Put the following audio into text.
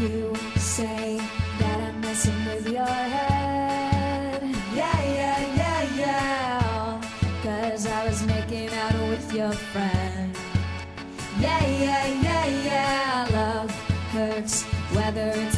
You say that I'm messing with your head. Yeah, yeah, yeah, yeah. I was making out with your friend. Yeah, yeah, yeah, yeah. Love hurts, whether it's